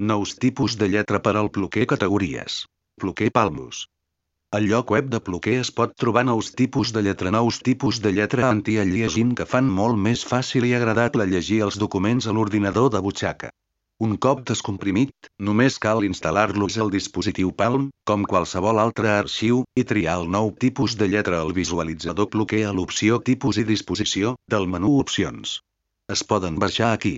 Nous tipus de lletra per al ploquer categories. Ploquer Palmus. Al lloc web de Ploquer es pot trobar nous tipus de lletra, nous tipus de lletra antialliegin que fan molt més fàcil i agradable llegir els documents a l'ordinador de butxaca. Un cop descomprimit, només cal instal·lar-los al dispositiu Palm, com qualsevol altre arxiu, i triar el nou tipus de lletra al visualitzador Ploquer a l'opció Tipus i Disposició, del menú Opcions. Es poden baixar aquí.